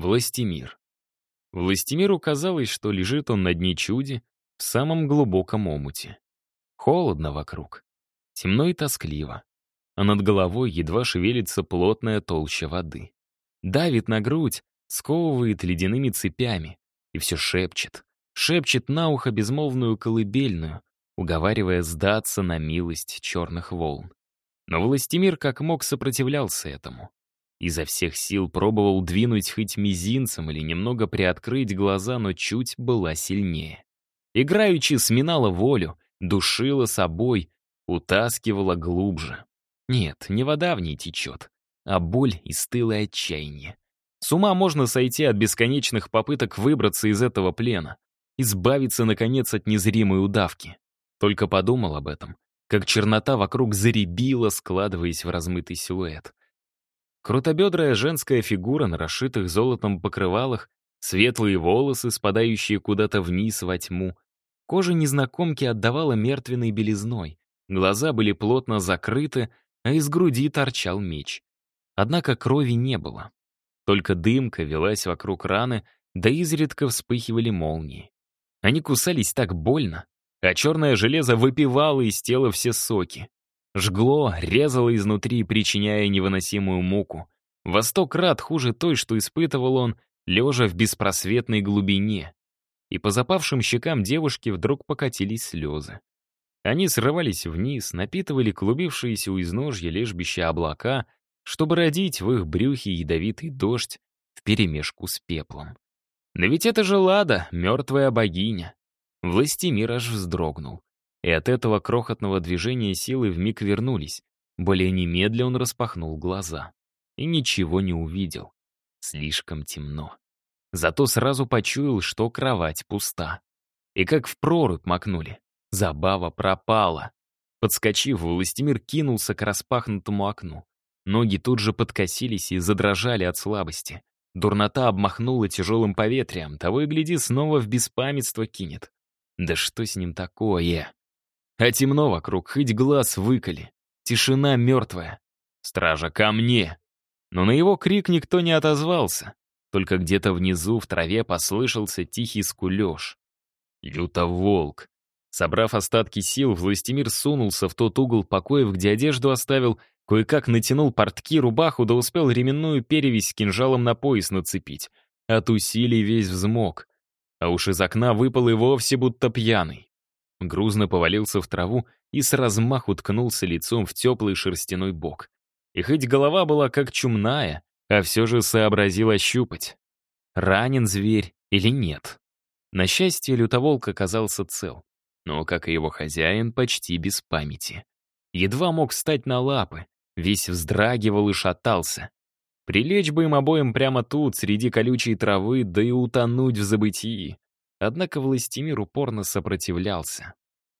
Властимир. Властимиру казалось, что лежит он на дне чуди в самом глубоком омуте. Холодно вокруг, темно и тоскливо, а над головой едва шевелится плотная толща воды. Давит на грудь, сковывает ледяными цепями и все шепчет, шепчет на ухо безмолвную колыбельную, уговаривая сдаться на милость черных волн. Но Властимир как мог сопротивлялся этому. Изо всех сил пробовал двинуть хоть мизинцем или немного приоткрыть глаза, но чуть была сильнее. Играючи сминала волю, душила собой, утаскивала глубже. Нет, не вода в ней течет, а боль и стылое отчаяние. С ума можно сойти от бесконечных попыток выбраться из этого плена, избавиться, наконец, от незримой удавки. Только подумал об этом, как чернота вокруг заребила, складываясь в размытый силуэт. Крутобедрая женская фигура на расшитых золотом покрывалах, светлые волосы, спадающие куда-то вниз во тьму. Кожа незнакомки отдавала мертвенной белизной, глаза были плотно закрыты, а из груди торчал меч. Однако крови не было. Только дымка велась вокруг раны, да изредка вспыхивали молнии. Они кусались так больно, а черное железо выпивало из тела все соки. Жгло, резало изнутри, причиняя невыносимую муку. Во сто крат хуже той, что испытывал он, лежа в беспросветной глубине. И по запавшим щекам девушки вдруг покатились слезы. Они срывались вниз, напитывали клубившиеся у изножья лежбища облака, чтобы родить в их брюхе ядовитый дождь вперемешку с пеплом. Но ведь это же Лада, мертвая богиня. Властимир аж вздрогнул. И от этого крохотного движения силы вмиг вернулись. Более немедля он распахнул глаза. И ничего не увидел. Слишком темно. Зато сразу почуял, что кровать пуста. И как в прорубь макнули. Забава пропала. Подскочив, Властимир кинулся к распахнутому окну. Ноги тут же подкосились и задрожали от слабости. Дурнота обмахнула тяжелым поветрием, того и гляди, снова в беспамятство кинет. Да что с ним такое? А темно вокруг, хоть глаз выколи. Тишина мертвая. Стража, ко мне! Но на его крик никто не отозвался. Только где-то внизу в траве послышался тихий скулеж. Люто-волк. Собрав остатки сил, Властимир сунулся в тот угол покоев, где одежду оставил, Кое-как натянул портки, рубаху, да успел ременную перевязь с кинжалом на пояс нацепить. От усилий весь взмок. А уж из окна выпал и вовсе будто пьяный. Грузно повалился в траву и с размаху ткнулся лицом в теплый шерстяной бок. И хоть голова была как чумная, а все же сообразил ощупать. Ранен зверь или нет? На счастье, лютоволк оказался цел, но, как и его хозяин, почти без памяти. Едва мог встать на лапы, Весь вздрагивал и шатался. Прилечь бы им обоим прямо тут, среди колючей травы, да и утонуть в забытии. Однако Властимир упорно сопротивлялся.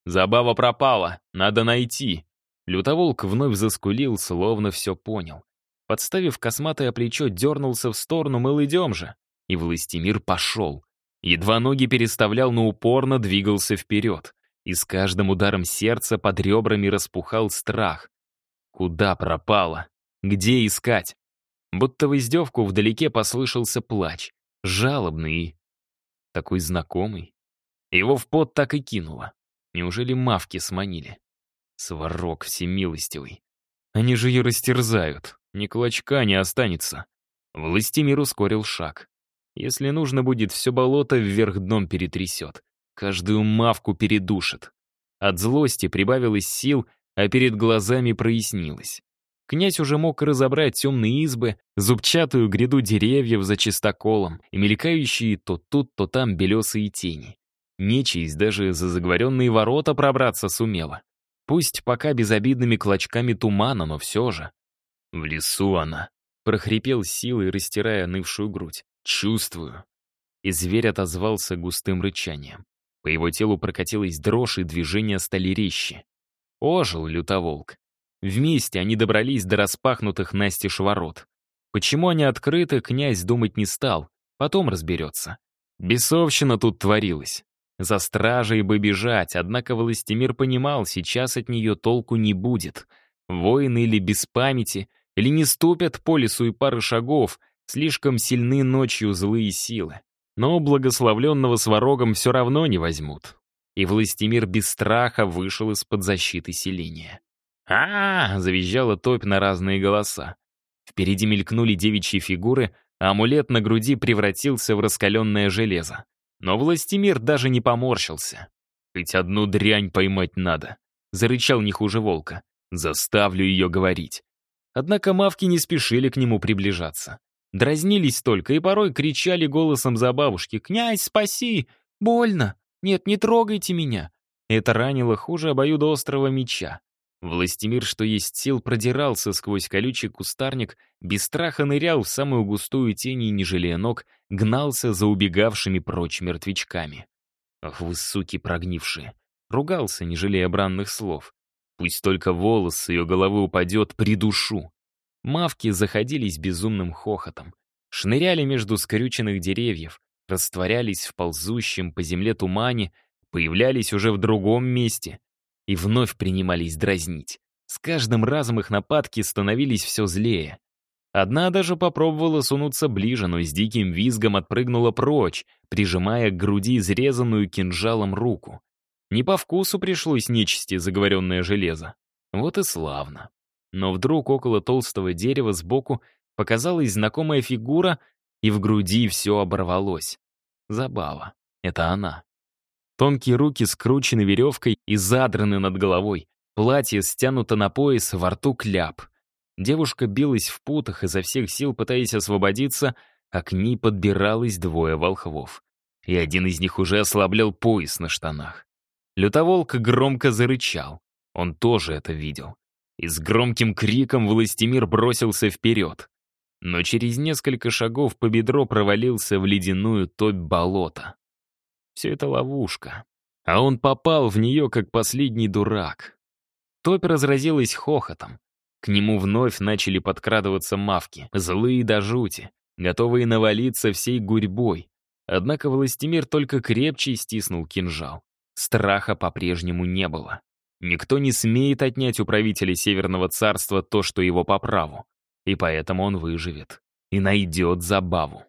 «Забава пропала, надо найти!» Лютоволк вновь заскулил, словно все понял. Подставив косматое плечо, дернулся в сторону, мыл идем же. И Властимир пошел. Едва ноги переставлял, но упорно двигался вперед. И с каждым ударом сердца под ребрами распухал страх. Куда пропала? Где искать? Будто в издевку вдалеке послышался плач. Жалобный и... Такой знакомый. Его в пот так и кинуло. Неужели мавки сманили? Сварог всемилостивый. Они же ее растерзают. Ни клочка не останется. Властимир ускорил шаг. Если нужно будет, все болото вверх дном перетрясет. Каждую мавку передушит. От злости прибавилось сил, а перед глазами прояснилось. Князь уже мог разобрать темные избы, зубчатую гряду деревьев за чистоколом и мелькающие то тут, то там белесые тени. Нечисть даже за заговоренные ворота пробраться сумела. Пусть пока безобидными клочками тумана, но все же. «В лесу она», — прохрипел силой, растирая нывшую грудь. «Чувствую». И зверь отозвался густым рычанием. По его телу прокатилась дрожь, и движения стали резче. Ожил лютоволк. Вместе они добрались до распахнутых настежь ворот. Почему они открыты, князь думать не стал, потом разберется. Бесовщина тут творилась. За стражей бы бежать, однако Властимир понимал, сейчас от нее толку не будет. Воины или без памяти, или не ступят по лесу и пары шагов, Слишком сильны ночью злые силы. Но благословленного сварогом все равно не возьмут. И Властимир без страха вышел из-под защиты селения. А, -а, -а завизжала топь на разные голоса. Впереди мелькнули девичьи фигуры, а амулет на груди превратился в раскаленное железо. Но Властимир даже не поморщился. «Хоть одну дрянь поймать надо», — зарычал не хуже волка. «Заставлю ее говорить». Однако мавки не спешили к нему приближаться. Дразнились только и порой кричали голосом за бабушки «Князь, спаси! Больно! Нет, не трогайте меня!» Это ранило хуже обоюдоострого меча. Властимир, что есть сил, продирался сквозь колючий кустарник, без страха нырял в самую густую тень и, не жалея ног, гнался за убегавшими прочь мертвячками. «Ах вы, суки прогнившие!» Ругался, не жалея бранных слов. «Пусть только волос с ее головы упадет, придушу!» Мавки заходились безумным хохотом, шныряли между скрюченных деревьев, растворялись в ползущем по земле тумане, появлялись уже в другом месте и вновь принимались дразнить. С каждым разом их нападки становились все злее. Одна даже попробовала сунуться ближе, но с диким визгом отпрыгнула прочь, прижимая к груди изрезанную кинжалом руку. Не по вкусу пришлось нечисти заговоренное железо. Вот и славно. Но вдруг около толстого дерева сбоку показалась знакомая фигура, и в груди все оборвалось. Забава. Это она. Тонкие руки скручены веревкой и задраны над головой. Платье стянуто на пояс, во рту кляп. Девушка билась в путах, изо всех сил пытаясь освободиться, а к ней подбиралось двое волхвов. И один из них уже ослаблял пояс на штанах. Лютоволк громко зарычал. Он тоже это видел и с громким криком Властимир бросился вперед. Но через несколько шагов по бедро провалился в ледяную топь болота. Все это ловушка. А он попал в нее, как последний дурак. Топь разразилась хохотом. К нему вновь начали подкрадываться мавки, злые до жути, готовые навалиться всей гурьбой. Однако Властимир только крепче стиснул кинжал. Страха по-прежнему не было. Никто не смеет отнять у правителя Северного царства то, что его по праву. И поэтому он выживет. И найдет забаву.